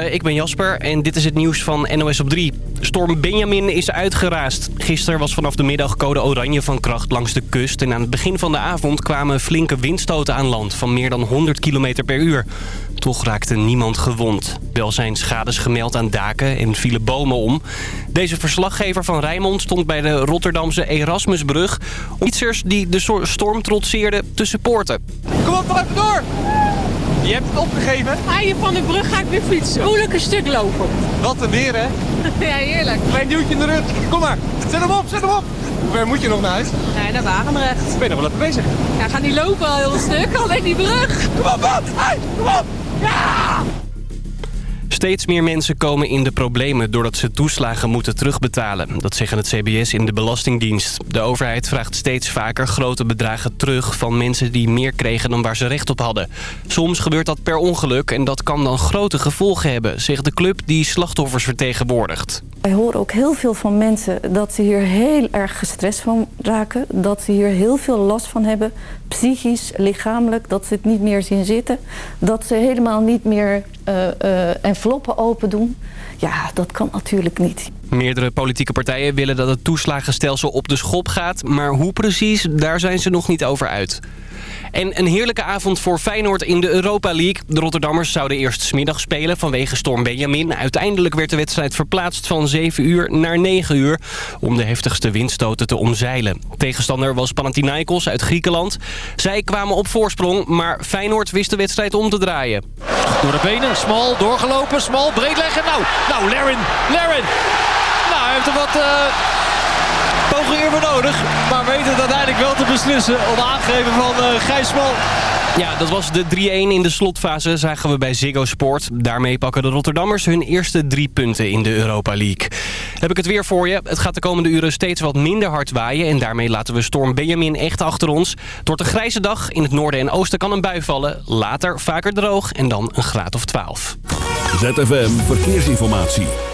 Uh, ik ben Jasper en dit is het nieuws van NOS op 3. Storm Benjamin is uitgeraasd. Gisteren was vanaf de middag code oranje van kracht langs de kust... en aan het begin van de avond kwamen flinke windstoten aan land... van meer dan 100 km per uur. Toch raakte niemand gewond. Wel zijn schades gemeld aan daken en vielen bomen om. Deze verslaggever van Rijnmond stond bij de Rotterdamse Erasmusbrug... om fietsers die de storm trotseerden te supporten. Kom op, even door! Je hebt het opgegeven? Haaien van de brug ga ik weer fietsen. Moeilijk een stuk lopen. Wat een weer, hè? ja, heerlijk. Klein duwtje in de rug. Kom maar. Zet hem op, zet hem op. Hoe ver moet je nog naar huis? Nee, naar Wagenrecht. Ben je nog wel even bezig? Ja, ga niet lopen al heel stuk. Alleen die brug. Kom op, wat? Hey, kom op. Ja! Steeds meer mensen komen in de problemen doordat ze toeslagen moeten terugbetalen. Dat zeggen het CBS in de Belastingdienst. De overheid vraagt steeds vaker grote bedragen terug van mensen die meer kregen dan waar ze recht op hadden. Soms gebeurt dat per ongeluk en dat kan dan grote gevolgen hebben, zegt de club die slachtoffers vertegenwoordigt. Wij horen ook heel veel van mensen dat ze hier heel erg gestrest van raken. Dat ze hier heel veel last van hebben. Psychisch, lichamelijk, dat ze het niet meer zien zitten. Dat ze helemaal niet meer uh, uh, enveloppen open doen. Ja, dat kan natuurlijk niet. Meerdere politieke partijen willen dat het toeslagenstelsel op de schop gaat. Maar hoe precies, daar zijn ze nog niet over uit. En een heerlijke avond voor Feyenoord in de Europa League. De Rotterdammers zouden eerst smiddag spelen vanwege storm Benjamin. Uiteindelijk werd de wedstrijd verplaatst van 7 uur naar 9 uur... om de heftigste windstoten te omzeilen. Tegenstander was Panathinaikos uit Griekenland. Zij kwamen op voorsprong, maar Feyenoord wist de wedstrijd om te draaien. Door de benen, smal, doorgelopen, smal, breed leggen. Nou, nou, Laren, Laren. Hij heeft er wat... Uh pogingen voor nodig. Maar weet het uiteindelijk wel te beslissen op aangeven van uh, Gijs Smal. Ja, dat was de 3-1 in de slotfase, zagen we bij Ziggo Sport. Daarmee pakken de Rotterdammers hun eerste drie punten in de Europa League. Heb ik het weer voor je. Het gaat de komende uren steeds wat minder hard waaien... en daarmee laten we storm Benjamin echt achter ons. Door de grijze dag in het noorden en oosten kan een bui vallen. Later vaker droog en dan een graad of 12. ZFM Verkeersinformatie.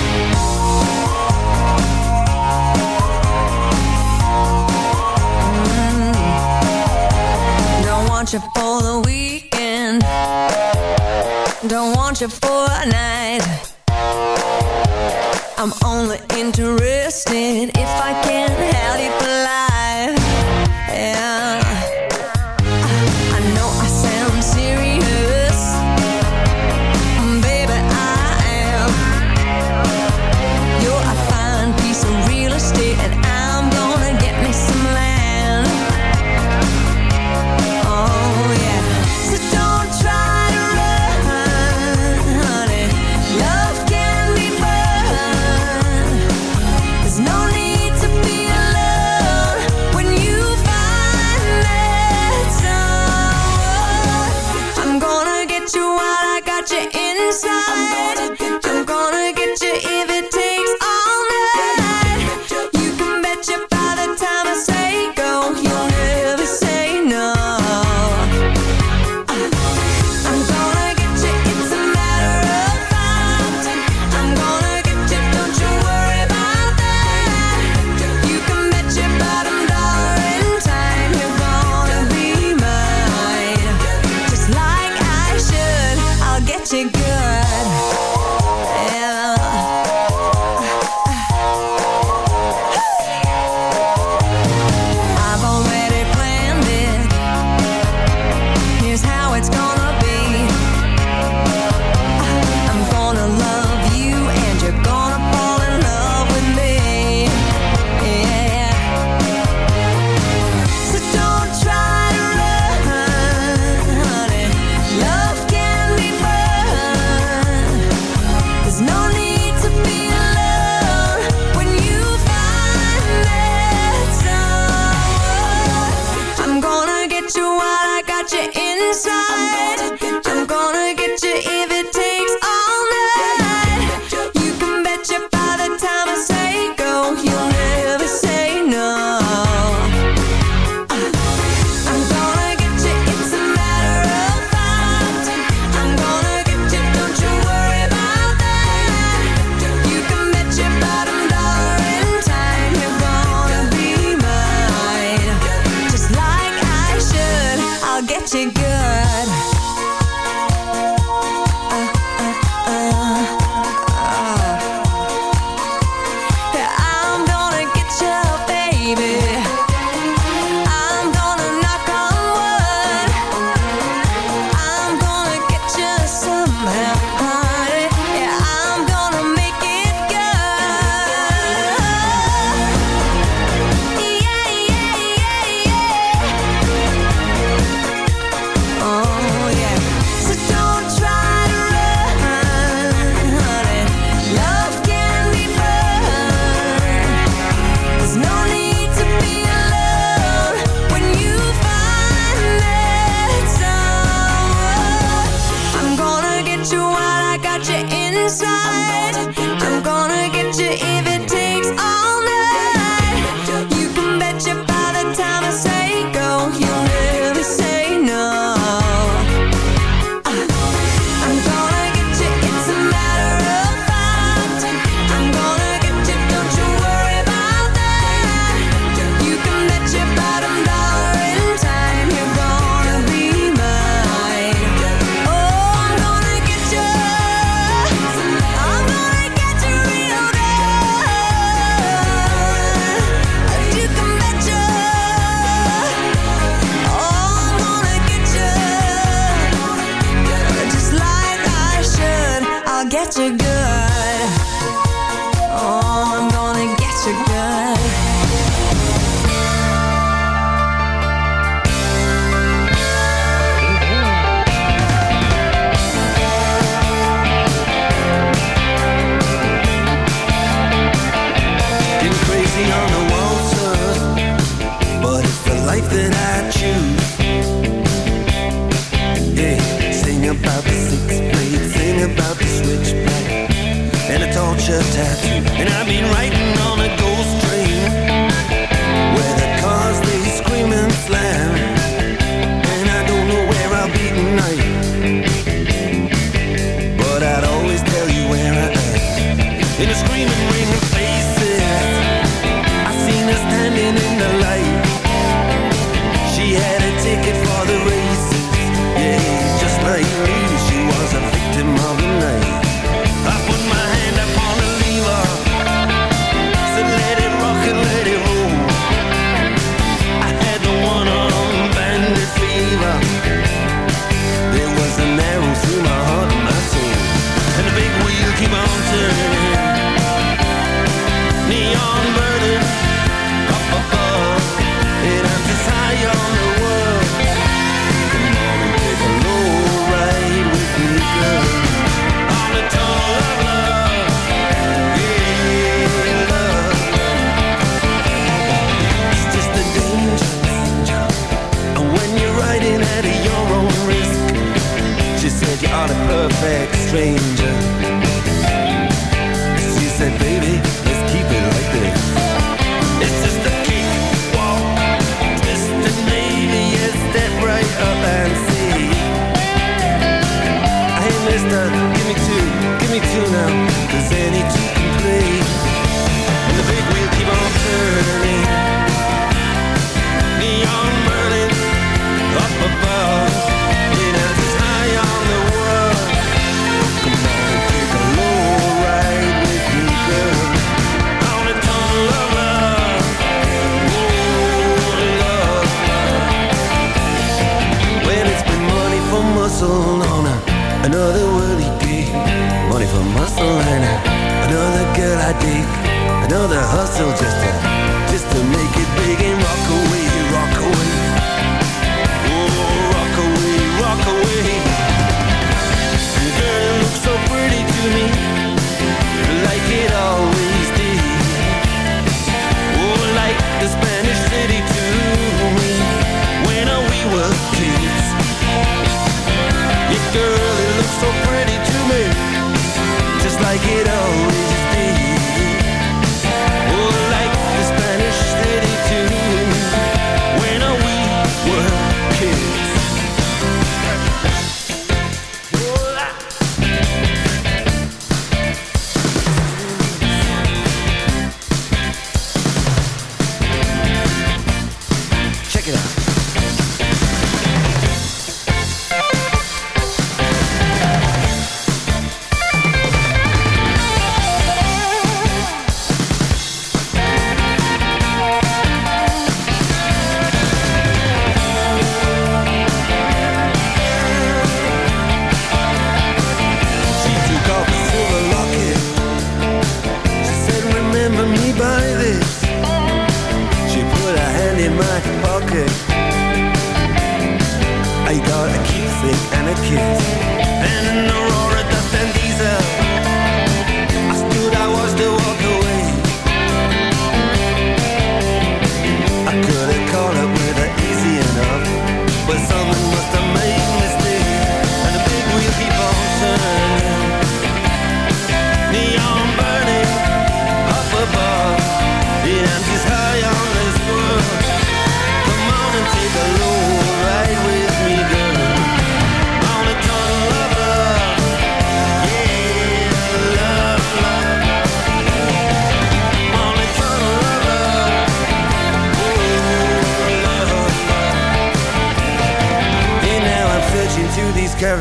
Want you for the weekend. Don't want you for a night. I'm only interested if I can have you for life.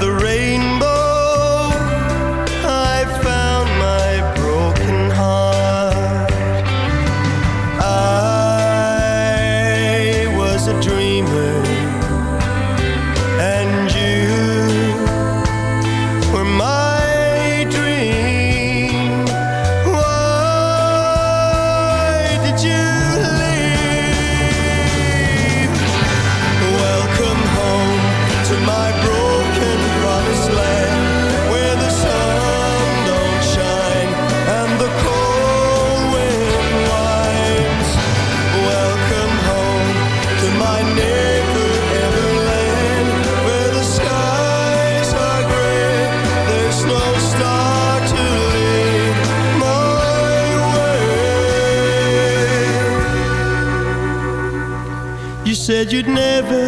The rainbow, said you'd never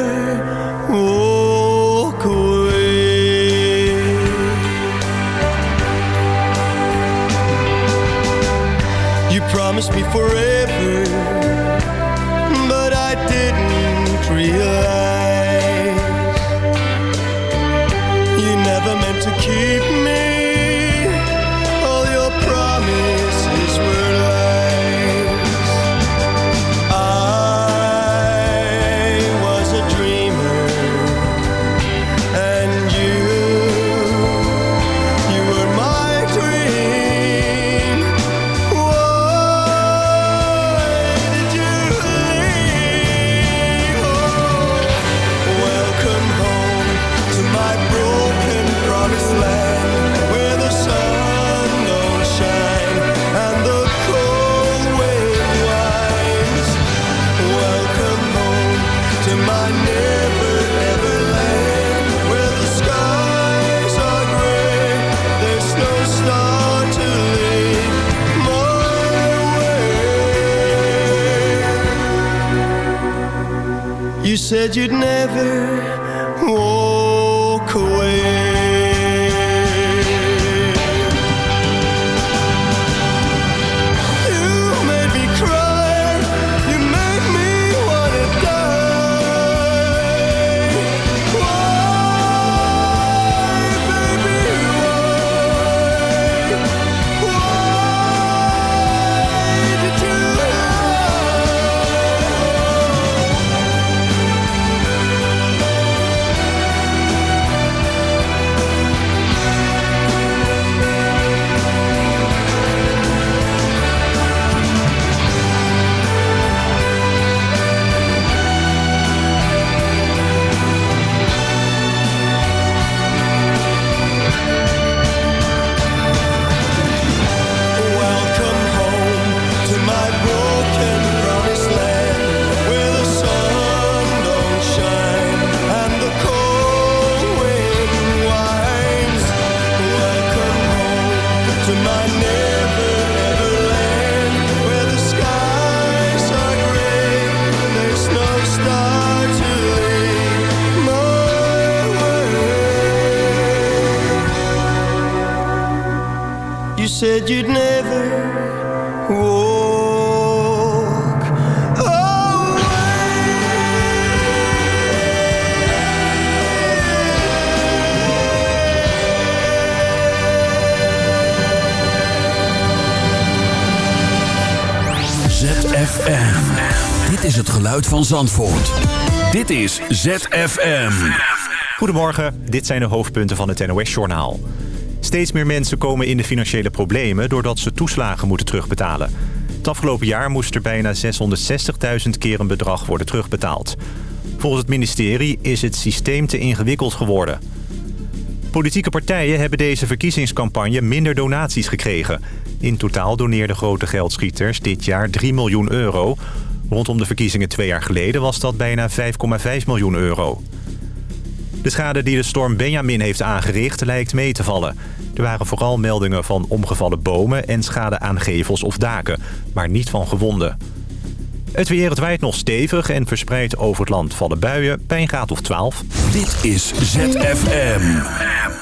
ZFM. Dit is het geluid van Zandvoort. Dit is ZFM. Goedemorgen, dit zijn de hoofdpunten van het NOS-journaal. Steeds meer mensen komen in de financiële problemen... doordat ze toeslagen moeten terugbetalen. Het afgelopen jaar moest er bijna 660.000 keer een bedrag worden terugbetaald. Volgens het ministerie is het systeem te ingewikkeld geworden. Politieke partijen hebben deze verkiezingscampagne minder donaties gekregen. In totaal doneerden grote geldschieters dit jaar 3 miljoen euro. Rondom de verkiezingen twee jaar geleden was dat bijna 5,5 miljoen euro. De schade die de storm Benjamin heeft aangericht lijkt mee te vallen. Er waren vooral meldingen van omgevallen bomen en schade aan gevels of daken, maar niet van gewonden. Het weer, nog stevig en verspreid over het land vallen buien bij een graad of 12. Dit is ZFM.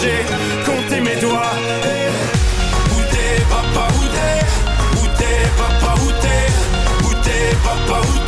j'ai compté mes doigts. Où t'es papa, où t'es? Où t'es papa, où t'es? Où t'es papa, où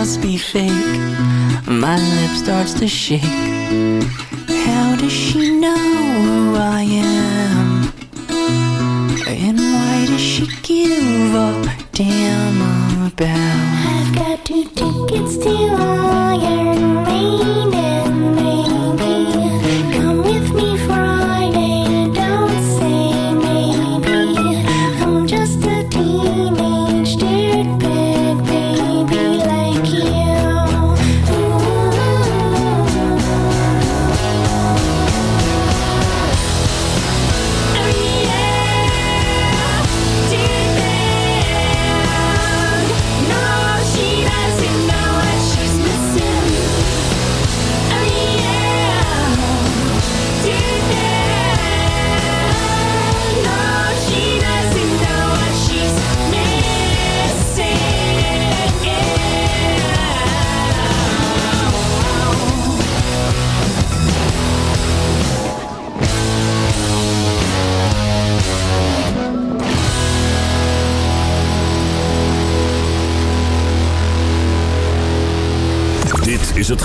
must be fake My lip starts to shake How does she know who I am? And why does she give up? Damn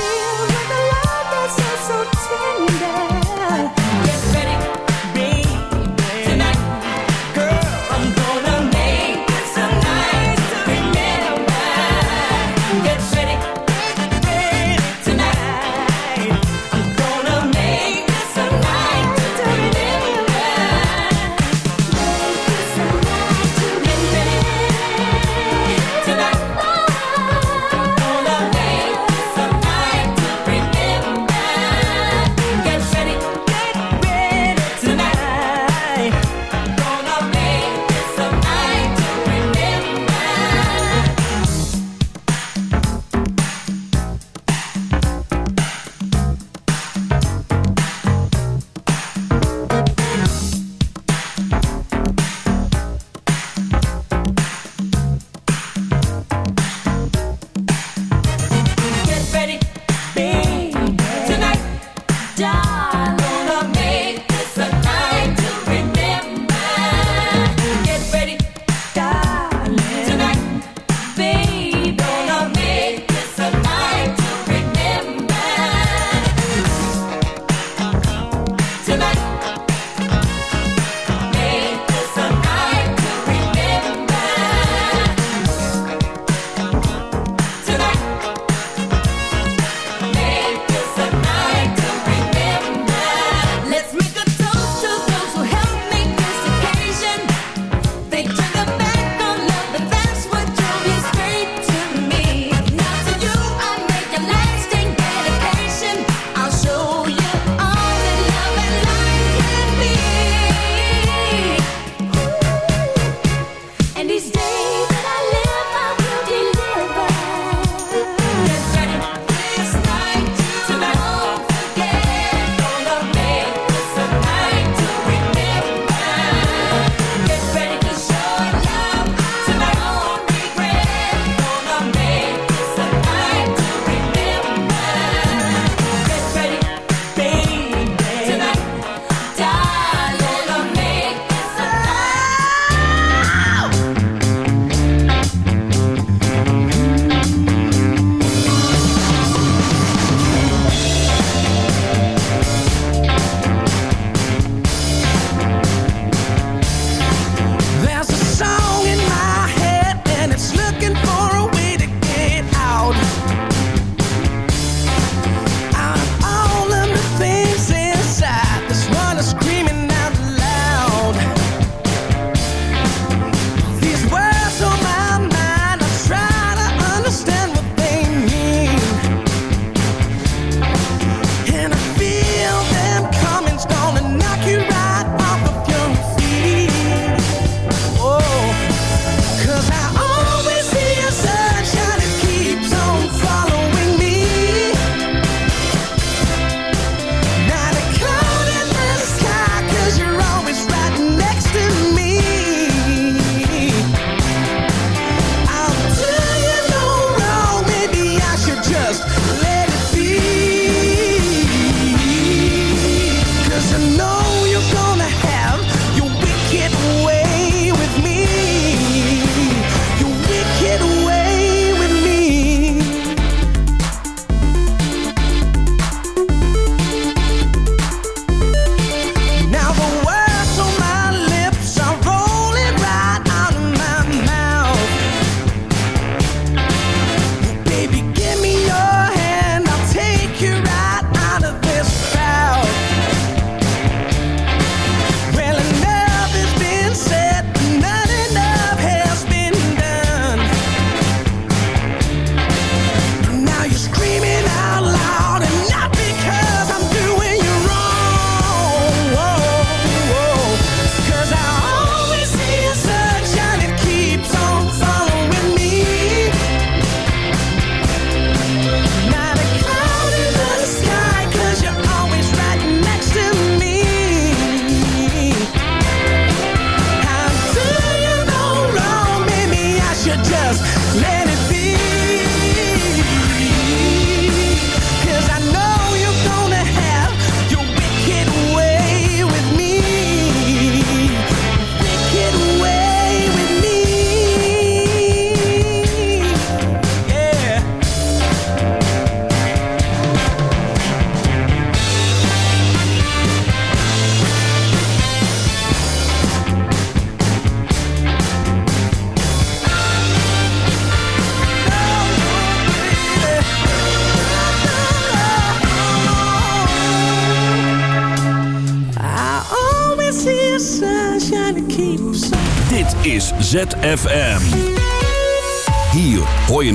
feel like a love that's so, so tender.